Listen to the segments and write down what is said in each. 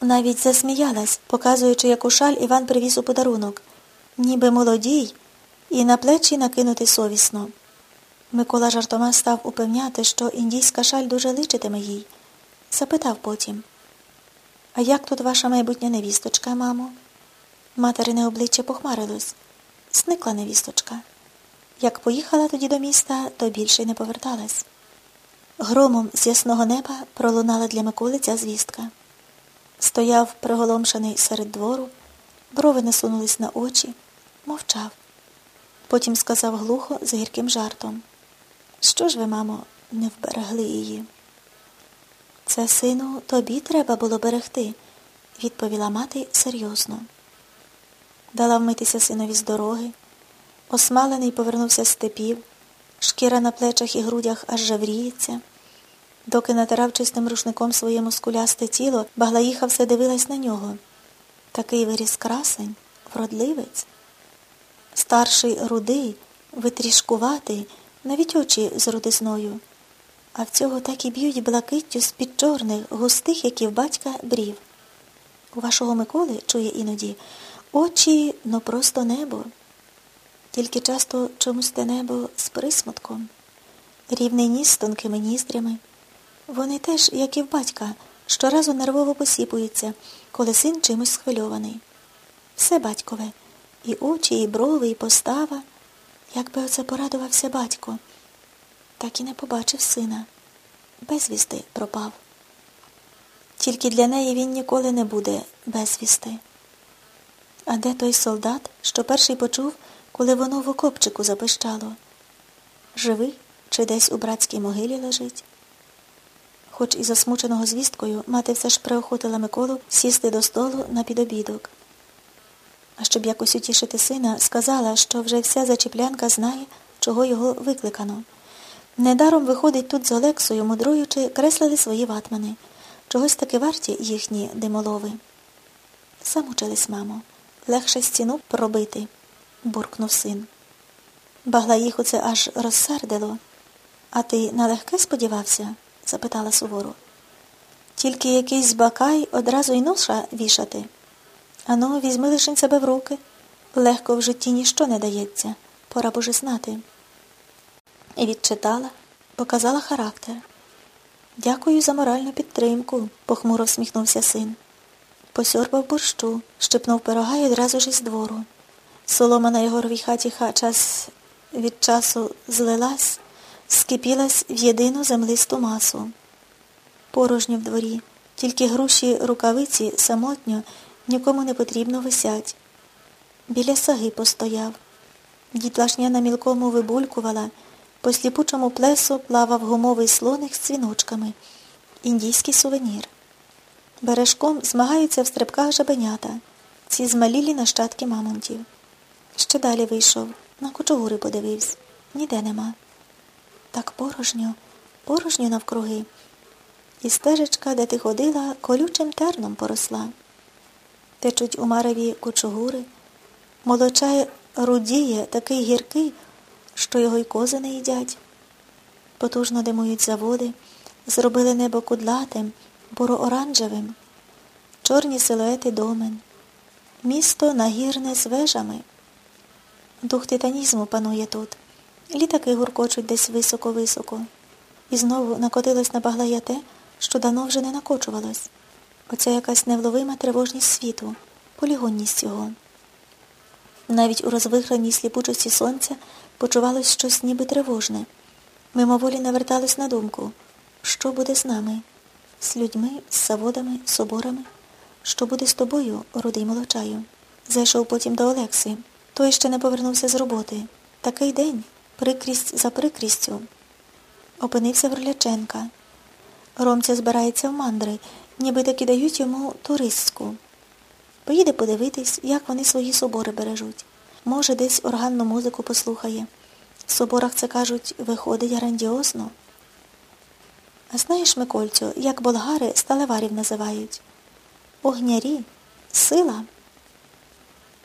навіть засміялась, показуючи, яку шаль Іван привіз у подарунок, ніби молодій, і на плечі накинути совісно. Микола жартома став упевняти, що індійська шаль дуже личитиме їй. Запитав потім. А як тут ваша майбутня невісточка, мамо? Материне обличчя похмарилось. Зникла невісточка. Як поїхала тоді до міста, то більше й не поверталась. Громом з ясного неба пролунала для Миколи ця звістка. Стояв приголомшений серед двору, брови не сунулись на очі, мовчав. Потім сказав глухо з гірким жартом. Що ж ви, мамо, не вберегли її? Це, сину, тобі треба було берегти, відповіла мати серйозно. Дала вмитися синові з дороги. Осмалений повернувся з степів, шкіра на плечах і грудях аж жавріється. Доки натирав чистим рушником своє мускулясте тіло, Баглаїха все дивилась на нього. Такий виріс красень, вродливець. Старший рудий, витрішкуватий, навіть очі з рудизною. А в цього так і б'ють блакиттю з-під чорних, густих, як і в батька, брів. У вашого Миколи, чує іноді, очі ну просто небо. Тільки часто чомусь те небо з присмутком. Рівний ніс з тонкими ніздрями. Вони теж, як і в батька, щоразу нервово посіпуються, коли син чимось схвильований. Все батькове, і очі, і брови, і постава. Якби оце порадувався батько, так і не побачив сина. Безвісти пропав. Тільки для неї він ніколи не буде безвісти. А де той солдат, що перший почув, коли воно в окопчику запищало? Живий чи десь у братській могилі лежить? Хоч і засмученого звісткою, мати все ж приохотила Миколу сісти до столу на підобідок. А щоб якось утішити сина, сказала, що вже вся зачіплянка знає, чого його викликано. Недаром виходить тут з Олексою, мудруючи, креслили свої ватмани. Чогось таки варті їхні димолови. Замучились, мамо. Легше стіну пробити, буркнув син. Багла їх оце аж розсердило. А ти на легке сподівався? Запитала суворо. Тільки якийсь бакай одразу й ноша вішати. Ану, візьми лишень себе в руки. Легко в житті ніщо не дається. Пора боже знати. І відчитала, показала характер. Дякую за моральну підтримку, похмуро всміхнувся син. Посьорбав борщу, щепнув пирога і одразу ж із двору. Солома на його ровій хаті час від часу злилась, скипілась в єдину землисту масу. Порожньо в дворі, тільки груші рукавиці самотньо нікому не потрібно висять. Біля саги постояв. Дітлашня на мілкому вибулькувала, по сліпучому плесу плавав гумовий слоник з цвіночками. Індійський сувенір. Бережком змагаються в стрибках жабенята, ці змалілі нащадки мамонтів. Ще далі вийшов, на кучугури подивився. Ніде нема. Так порожньо, порожньо навкруги. І стежечка, де ти ходила, колючим терном поросла. Течуть у мареві кучугури, молочає рудіє такий гіркий, що його й кози не їдять. Потужно димують заводи, зробили небо кудлатим, буро-оранжевим, чорні силуети домен, місто нагірне з вежами. Дух титанізму панує тут. Літаки гуркочуть десь високо-високо. І знову накотилось на баглая те, що давно вже не накочувалось. Оця якась невловима тривожність світу, полігонність його. Навіть у розвихраній сліпучості сонця почувалось щось ніби тривожне. Мимоволі наверталось на думку, що буде з нами, з людьми, з заводами, з соборами, що буде з тобою, рудий молочаю. Зайшов потім до Олекси. Той ще не повернувся з роботи. Такий день, прикрість за прикрістю. Опинився в Орляченка. Ромця збирається в мандри, ніби таки дають йому туристську. Поїде подивитись, як вони свої собори бережуть. Може, десь органну музику послухає. В соборах це кажуть, виходить грандіозно. А знаєш, Микольцю, як болгари сталеварів називають? Огнярі, сила.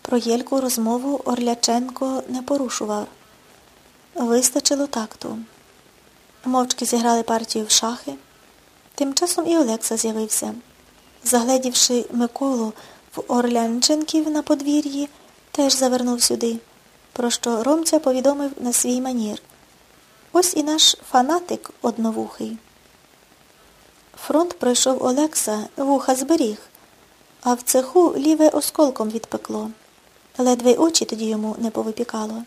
Про Єльку розмову Орляченко не порушував. Вистачило такту. Мовчки зіграли партію в шахи. Тим часом і Олекса з'явився. загледівши Миколу в Орлянченків на подвір'ї, теж завернув сюди, про що Ромця повідомив на свій манір. Ось і наш фанатик одновухий. Фронт пройшов Олекса, вуха зберіг, а в цеху ліве осколком відпекло. Ледве очі тоді йому не повипікало.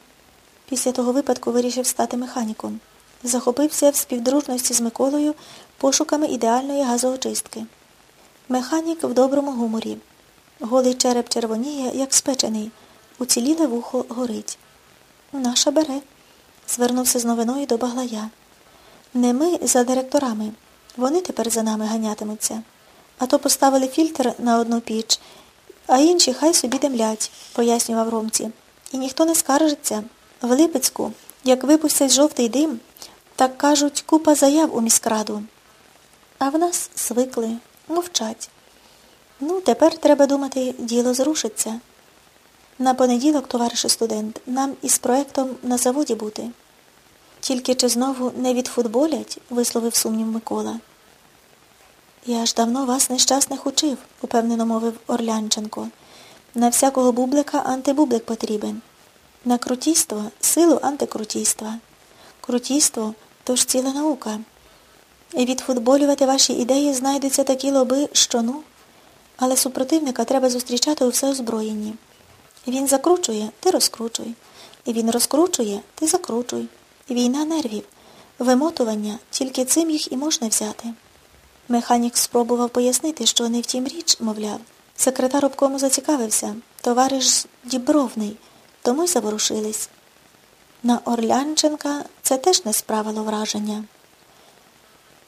Після того випадку вирішив стати механіком. Захопився в співдружності з Миколою пошуками ідеальної газоочистки. Механік в доброму гуморі. Голий череп червоніє, як спечений. Уціліле вухо горить. Наша бере. Звернувся з новиною до Баглая. Не ми за директорами. Вони тепер за нами ганятимуться. А то поставили фільтр на одну піч, а інші хай собі демлять, пояснював Ромці. І ніхто не скаржиться. В Липецьку, як випустять жовтий дим, так кажуть, купа заяв у міськраду. А в нас звикли, мовчать. Ну, тепер треба думати, діло зрушиться. На понеділок, товаришу студент, нам із проектом на заводі бути. Тільки чи знову не відфутболять, висловив сумнів Микола. Я ж давно вас нещасних учив, упевнено мовив Орлянченко. На всякого бублика антибублик потрібен. На крутійство силу антикрутійства. Крутійство то ж ціла наука. І відфутболювати ваші ідеї знайдуться такі лоби, що ну. Але супротивника треба зустрічати у всеозброєнні. Він закручує, ти розкручуй. Він розкручує, ти закручуй. Війна нервів, вимотування, тільки цим їх і можна взяти. Механік спробував пояснити, що не втім річ, мовляв. Секретар обкому зацікавився, товариш Дібровний, тому й заворушились. На Орлянченка це теж не справило враження.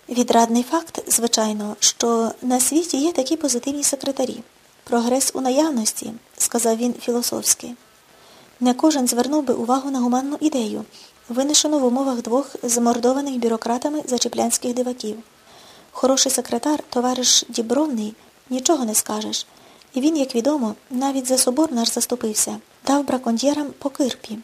Відрадний факт, звичайно, що на світі є такі позитивні секретарі. Прогрес у наявності, сказав він філософськи. Не кожен звернув би увагу на гуманну ідею, винесену в умовах двох замордованих бюрократами зачеплянських диваків. Хороший секретар, товариш Дібровний, нічого не скажеш. І він, як відомо, навіть за собор наш заступився, дав браконьєрам по кирпі.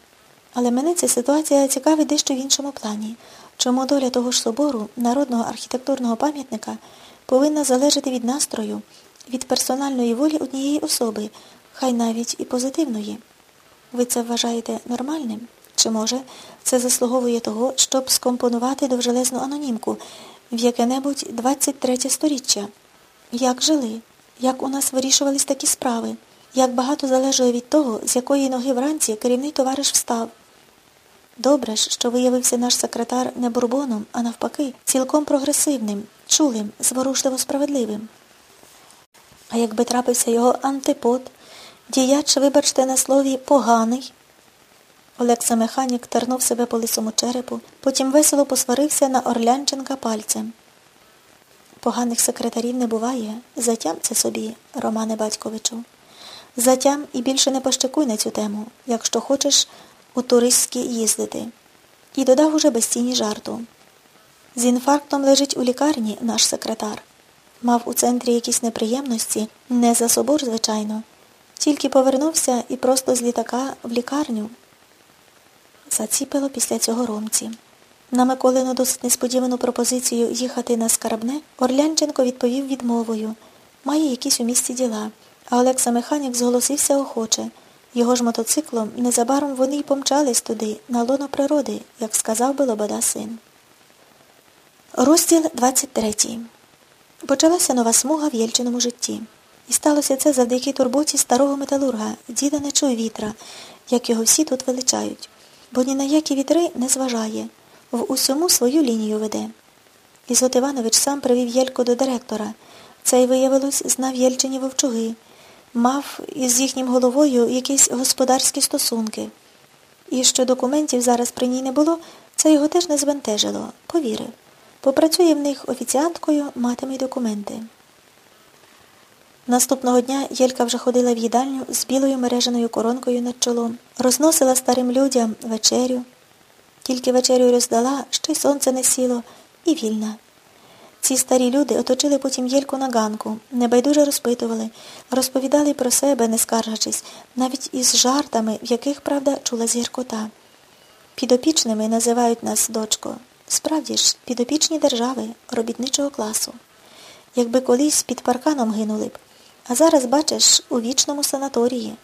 Але мене ця ситуація цікавить дещо в іншому плані. Чому доля того ж собору, народного архітектурного пам'ятника, повинна залежати від настрою, від персональної волі однієї особи, хай навіть і позитивної? Ви це вважаєте нормальним? Чи, може, це заслуговує того, щоб скомпонувати довжелезну анонімку в яке-небудь 23 сторіччя? Як жили? Як у нас вирішувались такі справи? Як багато залежало від того, з якої ноги вранці керівний товариш встав? Добре ж, що виявився наш секретар не бурбоном, а навпаки, цілком прогресивним, чулим, зворушливо справедливим. А якби трапився його антипод, діяч, вибачте на слові, поганий. Олекса механік тернув себе по лисому черепу, потім весело посварився на Орлянченка пальцем. Поганих секретарів не буває. Затям це собі, Романе Батьковичу. Затям і більше не пощекуй на цю тему, якщо хочеш у туристські їздити. І додав уже без жарту. З інфарктом лежить у лікарні наш секретар. Мав у центрі якісь неприємності, не за собор, звичайно, тільки повернувся і просто з літака в лікарню. Заціпило після цього ромці. На Миколину досить несподівану пропозицію їхати на скарбне Орлянченко відповів відмовою. Має якісь у місті діла, а Олекса Механік зголосився охоче. Його ж мотоциклом незабаром вони й помчались туди, на лоно природи, як сказав би Лобода син. Розділ 23. Почалася нова смуга в Єльчиному житті. І сталося це завдяки турботі старого металурга, діда не чуй вітра, як його всі тут величають, бо ні на які вітри не зважає, в усьому свою лінію веде. Ізот Іванович сам привів Єльку до директора. Цей, виявилось, знав Єльчині вовчуги мав із їхнім головою якісь господарські стосунки. І що документів зараз при ній не було, це його теж не збентежило. Повірив. Попрацює в них офіціанткою, матиме й документи. Наступного дня Єлька вже ходила в їдальню з білою мереженою коронкою над чолом, розносила старим людям вечерю. Тільки вечерю роздала, ще й сонце не сіло, і вільна. Ці старі люди оточили потім Єльку на ганку, небайдуже розпитували, розповідали про себе, не скаржачись, навіть із жартами, в яких, правда, чула зіркота. Підопічними називають нас, дочко. Справді ж, підопічні держави, робітничого класу. якби колись під парканом гинули б. А зараз, бачиш, у вічному санаторії.